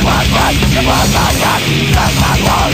Igual a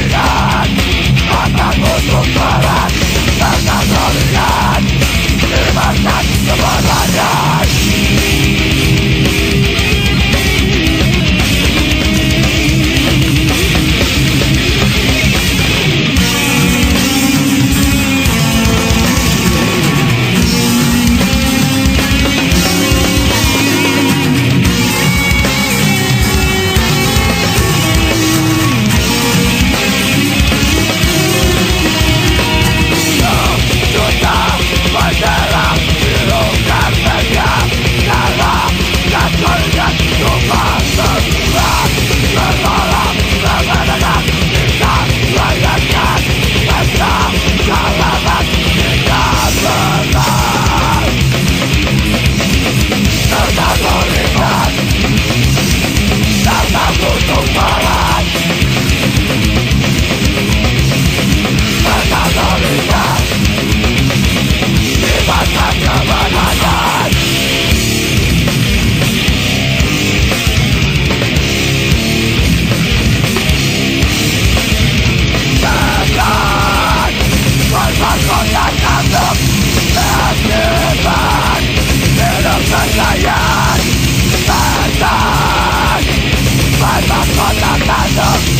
男的